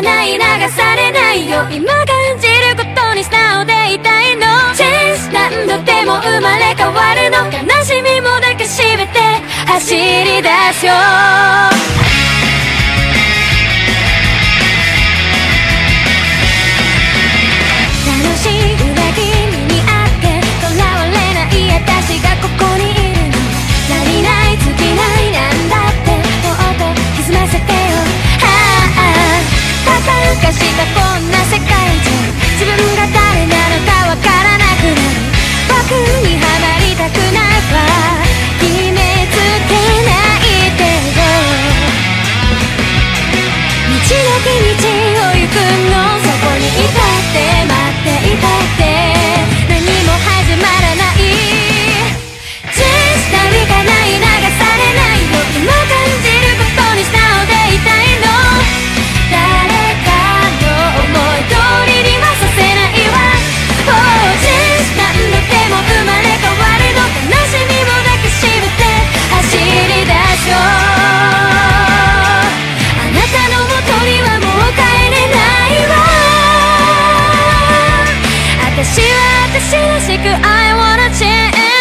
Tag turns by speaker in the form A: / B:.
A: ない流されないよ。今感じることに素直でいたいの。チェンス何度でも生まれ変わるの。悲しみも抱きしめて走り出すよ。げ道を行く I wanna change